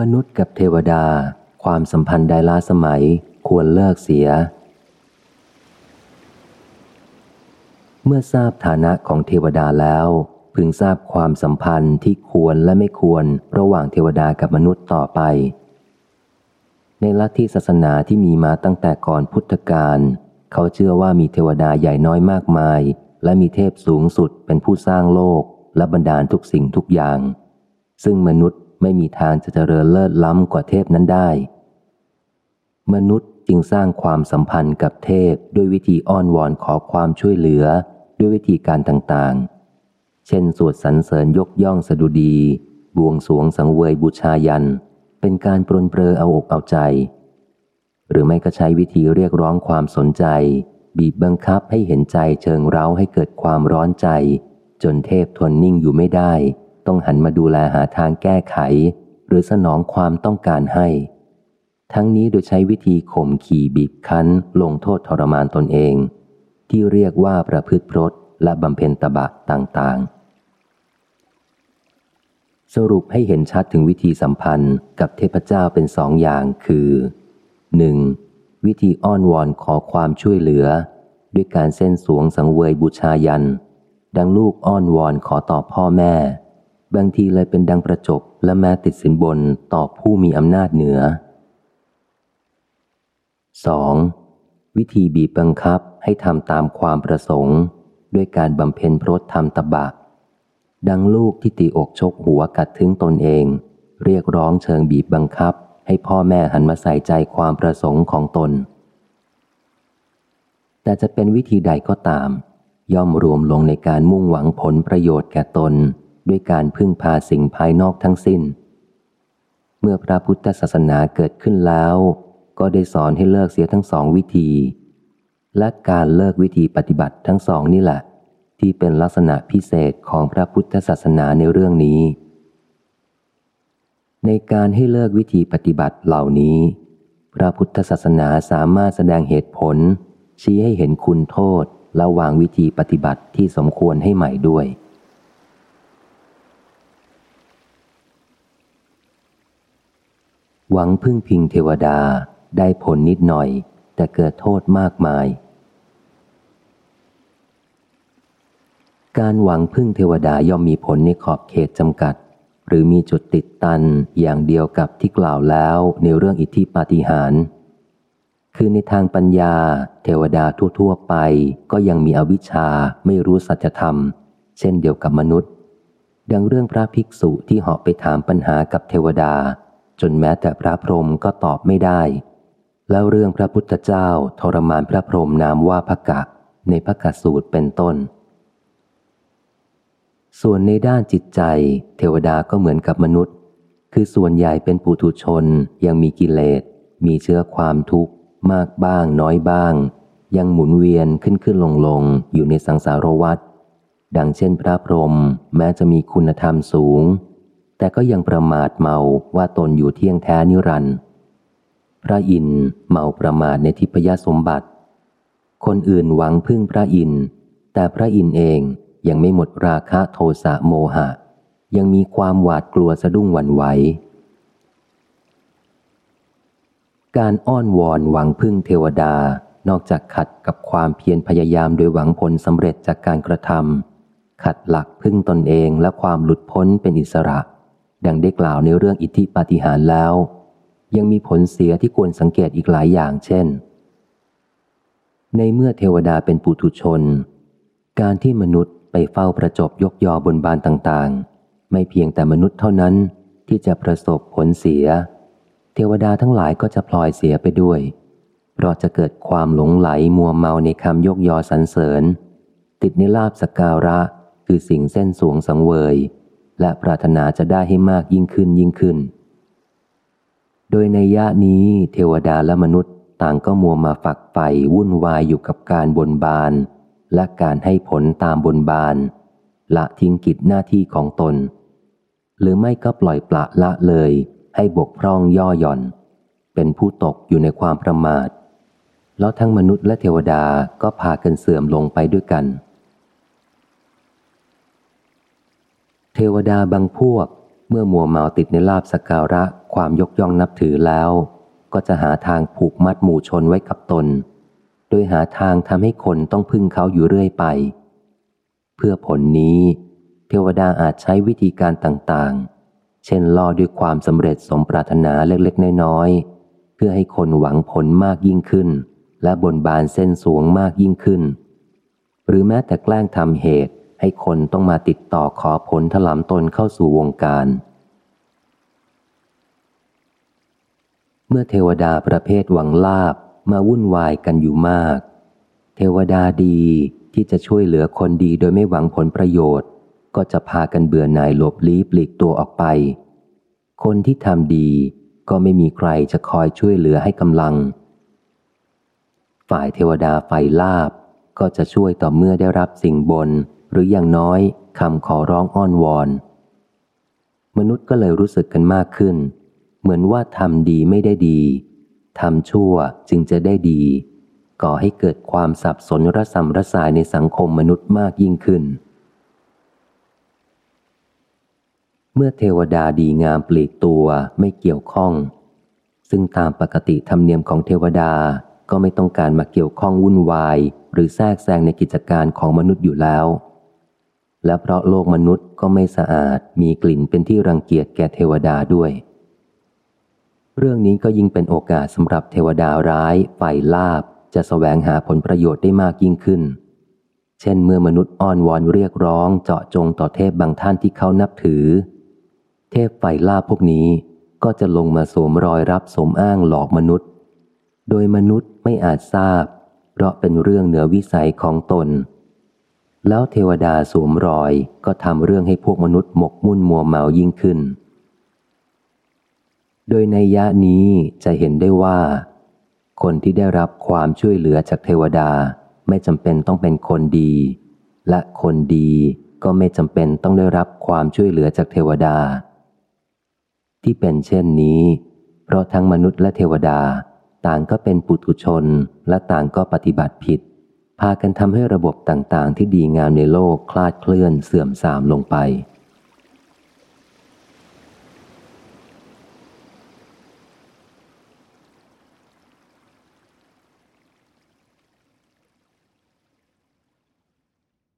มนุษย์กับเทวดา ความสัมพันธ์ใดล้าสมัยควรเลิกเสีย เมื่อทราบฐานะของเทวดาแล้ว พึงทราบความสัมพันธ์ที่ควรและไม่ควรระหว่างเทวดากับมนุษย์ต่อไป ในลัทธิศาสนาที่มีมาตั้งแต่ก่อนพุทธกาลเขาเชื่อว่ามีเทวดาใหญ่น้อยมากมาย และมีเทพสูงสุดเป็นผู้สร้างโลกและบรรดาลทุกสิ่งทุกอย่าง ซึ่งมนุษย์ ไม่มีทางจะเจริญเลิศล้ำกว่าเทพนั้นได้ มนุษย์จึงสร้างความสัมพันธ์กับเทพด้วยวิธีอ้อนวอนขอความช่วยเหลือด้วยวิธีการต่างๆ เช่นสวดสรรเสริญยกย่องสดุดี บวงสวงสังเวยบูชายัน เป็นการปรนเปรอเอาอกเอาใจ หรือไม่ก็ใช้วิธีเรียกร้องความสนใจ บีบบังคับให้เห็นใจเชิงเร้าให้เกิดความร้อนใจ จนเทพทนนิ่งอยู่ไม่ได้ ต้องหันมาดูแลหาทางแก้ไข หรือสนองความต้องการให้ ทั้งนี้โดยใช้วิธีข่มขี่บีบคั้น ลงโทษทรมานตนเอง ที่เรียกว่าประพฤติพรตและบำเพ็ญตบะต่างๆ สรุปให้เห็นชัดถึงวิธีสัมพันธ์กับเทพเจ้าเป็นสองอย่างคือ 1. วิธีอ้อนวอนขอความช่วยเหลือ ด้วยการเส้นสวงสังเวยบูชายัน ดังลูกอ้อนวอนขอต่อพ่อแม่ บางทีเลยเป็นดังประจบและแม้ติดสินบนต่อผู้มีอำนาจเหนือ 2. วิธีบีบบังคับให้ทำตามความประสงค์ ด้วยการบำเพ็ญพรตทำตบะ ดังลูกที่ตีอกชกหัวกัดถึงตนเอง เรียกร้องเชิงบีบบังคับ ให้พ่อแม่หันมาใส่ใจความประสงค์ของตน แต่จะเป็นวิธีใดก็ตาม ย่อมรวมลงในการมุ่งหวังผลประโยชน์แก่ตน ด้วยการพึ่งพาสิ่งภายนอกทั้งสิ้น เมื่อพระพุทธศาสนาเกิดขึ้นแล้ว ก็ได้สอนให้เลิกเสียทั้งสองวิธี และการเลิกวิธีปฏิบัติทั้งสองนี่แหละ ที่เป็นลักษณะพิเศษของพระพุทธศาสนาในเรื่องนี้ ในการให้เลิกวิธีปฏิบัติเหล่านี้ พระพุทธศาสนาสามารถแสดงเหตุผล ชี้ให้เห็นคุณโทษและวางวิธีปฏิบัติที่สมควรให้ใหม่ด้วย หวังพึ่งพิงเทวดาได้ผลนิดหน่อย แต่เกิดโทษมากมาย การหวังพึ่งเทวดาย่อมมีผลในขอบเขตจำกัด หรือมีจุดติดตันอย่างเดียวกับที่กล่าวแล้วในเรื่องอิทธิปาฏิหาริย์คือในทางปัญญา เทวดาทั่วๆไปก็ยังมีอวิชชาไม่รู้สัจธรรม เช่นเดียวกับมนุษย์ ดังเรื่องพระภิกษุที่เหาะไปถามปัญหากับเทวดา จนแม้แต่พระพรหมก็ตอบไม่ได้ แล้วเรื่องพระพุทธเจ้าทรมานพระพรหมนามว่าพระกะในพระกสูตรเป็นต้น ส่วนในด้านจิตใจ เทวดาก็เหมือนกับมนุษย์ คือส่วนใหญ่เป็นปุถุชนยังมีกิเลส มีเชื้อความทุกข์ มากบ้างน้อยบ้าง ยังหมุนเวียนขึ้นขึ้นลงลงอยู่ในสังสารวัฏดังเช่นพระพรหมแม้จะมีคุณธรรมสูง แต่ก็ยังประมาทเมาว่าตนอยู่เที่ยงแท้นิรันดร์พระอินทร์เมาประมาทในทิพยสมบัติ คนอื่นหวังพึ่งพระอินทร์แต่พระอินทร์เองยังไม่หมดราคะโทสะโมหะ ยังมีความหวาดกลัวสะดุ้งหวั่นไหวการอ้อนวอนหวังพึ่งเทวดานอกจากขัดกับความเพียรพยายามโดยหวังผลสำเร็จจากการกระทำขัดหลักพึ่งตนเองและความหลุดพ้นเป็นอิสระ ดังได้กล่าวในเรื่องอิทธิปาฏิหาริย์แล้ว ยังมีผลเสียที่ควรสังเกตอีกหลายอย่างเช่น ในเมื่อเทวดาเป็นปุถุชน การที่มนุษย์ไปเฝ้าประจบยกยอบนบานต่างๆ ไม่เพียงแต่มนุษย์เท่านั้นที่จะประสบผลเสีย เทวดาทั้งหลายก็จะพลอยเสียไปด้วย เพราะจะเกิดความหลงไหลมัวเมาในคำยกยอสรรเสริญ ติดในลาบสการะคือสิ่งเส้นสวงสังเวย และปรารถนาจะได้ให้มากยิ่งขึ้นยิ่งขึ้น โดยในยะนี้เทวดาและมนุษย์ต่างก็มัวมาฝักใฝ่วุ่นวายอยู่กับการบนบาน และการให้ผลตามบนบาน ละทิ้งกิจหน้าที่ของตน หรือไม่ก็ปล่อยปละละเลยให้บกพร่องย่อหย่อน เป็นผู้ตกอยู่ในความประมาท แล้วทั้งมนุษย์และเทวดาก็พากันเสื่อมลงไปด้วยกัน เทวดาบางพวก เมื่อมัวเมาติดในลาบสกการะความยกย่องนับถือแล้ว ก็จะหาทางผูกมัดหมู่ชนไว้กับตน โดยหาทางทำให้คนต้องพึ่งเขาอยู่เรื่อยไป เพื่อผลนี้ เทวดาอาจใช้วิธีการต่างๆ เช่นล่อด้วยความสำเร็จสมปรารถนาเล็กๆ น้อยๆ เพื่อให้คนหวังผลมากยิ่งขึ้น และบนบานเส้นสวงมากยิ่งขึ้น หรือแม้แต่แกล้งทำเหตุ ให้คนต้องมาติดต่อขอผลถลำตนเข้าสู่วงการ เมื่อเทวดาประเภทหวังลาบมาวุ่นวายกันอยู่มาก เทวดาดีที่จะช่วยเหลือคนดีโดยไม่หวังผลประโยชน์ ก็จะพากันเบื่อหน่ายหลบลี้ปลีกตัวออกไป คนที่ทำดีก็ไม่มีใครจะคอยช่วยเหลือให้กำลัง ฝ่ายเทวดาไฟลาบก็จะช่วยต่อเมื่อได้รับสิ่งบน หรืออย่างน้อยคำขอร้องอ้อนวอน มนุษย์ก็เลยรู้สึกกันมากขึ้น เหมือนว่าทำดีไม่ได้ดีทำชั่วจึงจะได้ดี ก่อให้เกิดความสับสนระสำระสายในสังคมมนุษย์มากยิ่งขึ้น เมื่อเทวดาดีงามปลีกตัวไม่เกี่ยวข้อง ซึ่งตามปกติธรรมเนียมของเทวดาก็ไม่ต้องการมาเกี่ยวข้องวุ่นวาย หรือแทรกแซงในกิจการของมนุษย์อยู่แล้ว และเพราะโลกมนุษย์ก็ไม่สะอาดมีกลิ่นเป็นที่รังเกียจแก่เทวดาด้วย เรื่องนี้ก็ยิ่งเป็นโอกาสสำหรับเทวดาร้ายฝ่ายลาบจะสแสวงหาผลประโยชน์ได้มากยิ่งขึ้น เช่นเมื่อมนุษย์อ้อนวอนเรียกร้องเจาะจงต่อเทพบางท่านที่เขานับถือ เทพฝ่ายลาบพวกนี้ก็จะลงมาสวมรอยรับสมอ้างหลอกมนุษย์ โดยมนุษย์ไม่อาจทราบ เพราะเป็นเรื่องเหนือวิสัยของตน แล้วเทวดาสวมรอยก็ทำเรื่องให้พวกมนุษย์หมกมุ่นมัวเมายิ่งขึ้น โดยในยะนี้จะเห็นได้ว่า คนที่ได้รับความช่วยเหลือจากเทวดาไม่จำเป็นต้องเป็นคนดี และคนดีก็ไม่จำเป็นต้องได้รับความช่วยเหลือจากเทวดา ที่เป็นเช่นนี้ เพราะทั้งมนุษย์และเทวดา ต่างก็เป็นปุถุชนและต่างก็ปฏิบัติผิด พากันทำให้ระบบต่างๆ ที่ดีงามในโลกคลาดเคลื่อนเสื่อมทรามลงไป